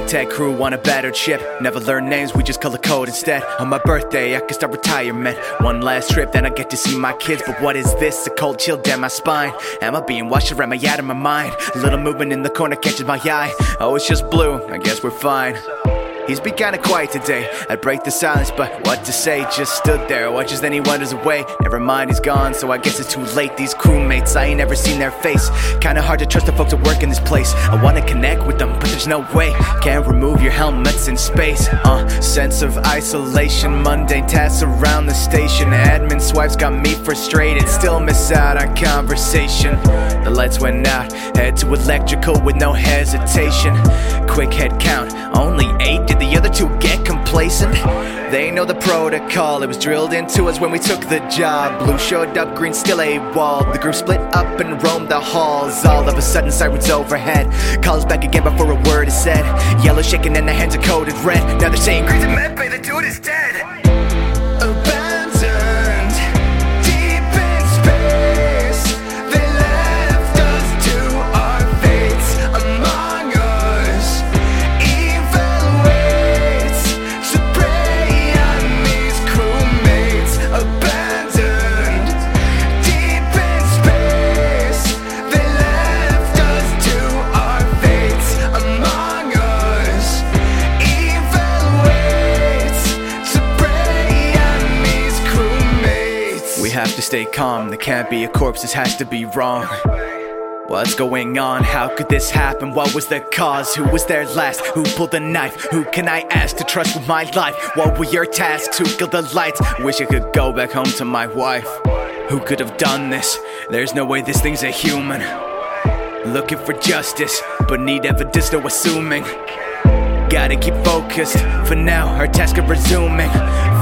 ragtag crew on a battered ship. Never learn names, we just color code instead. On my birthday, I can start retirement. One last trip, then I get to see my kids. But what is this? A cold chill down my spine. Am I being washed or am I out of my mind? A little movement in the corner catches my eye. Oh, it's just blue. I guess we're fine. He's been kinda quiet today. I'd break the silence, but what to say? Just stood there, watches, then he wanders away. Never mind, he's gone, so I guess it's too late. These crewmates, I ain't ever seen their face. Kinda hard to trust the folks that work in this place. I wanna connect with them, but there's no way. Can't remove your helmets in space. Uh, sense of isolation, mundane tasks around the station. Admin swipes got me frustrated, still miss out on conversation. The lights went out, head to electrical with no hesitation. Quick head count, only complacent? They know the protocol, it was drilled into us when we took the job. Blue showed up, green still a wall. The group split up and roamed the halls. All of a sudden, sirens overhead. Calls back again before a word is said. Yellow shaking and the hands are coded red. Now they're saying, Green's a medbay, the dude is dead. Have to stay calm, there can't be a corpse, this has to be wrong. What's going on? How could this happen? What was the cause? Who was there last? Who pulled the knife? Who can I ask to trust with my life? What were your tasks? Who killed the lights? Wish I could go back home to my wife. Who could have done this? There's no way this thing's a human. Looking for justice, but need evidence, no assuming. Gotta keep focused. For now, our task of resuming.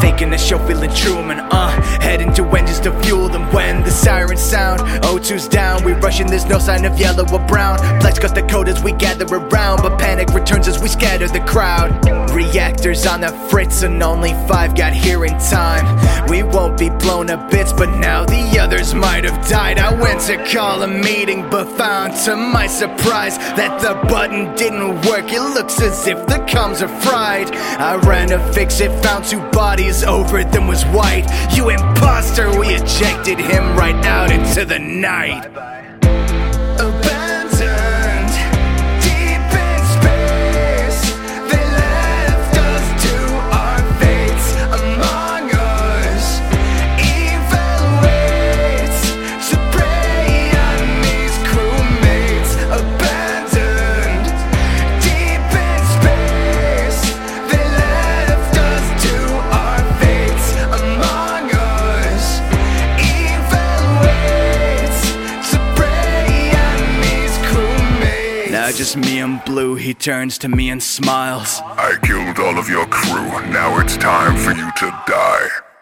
Faking the show, feeling Truman. Uh, heading to engines to fuel them. When the sirens sound, O2's down. We rushing, there's no sign of yellow or brown. Plex got the code as we gather around, but panic returns as we scatter the crowd. Reactors on the fritz, and only five got here in time. We won't be blown to bits, but now the others might have died. I went to call a meeting, but found to my surprise that the button didn't work. It looks as if the comms are fried. I ran to fix it, found two bodies, over them was white. You imposter, we ejected him right out into the night. Abandoned just me and Blue, he turns to me and smiles. I killed all of your crew. Now it's time for you to die.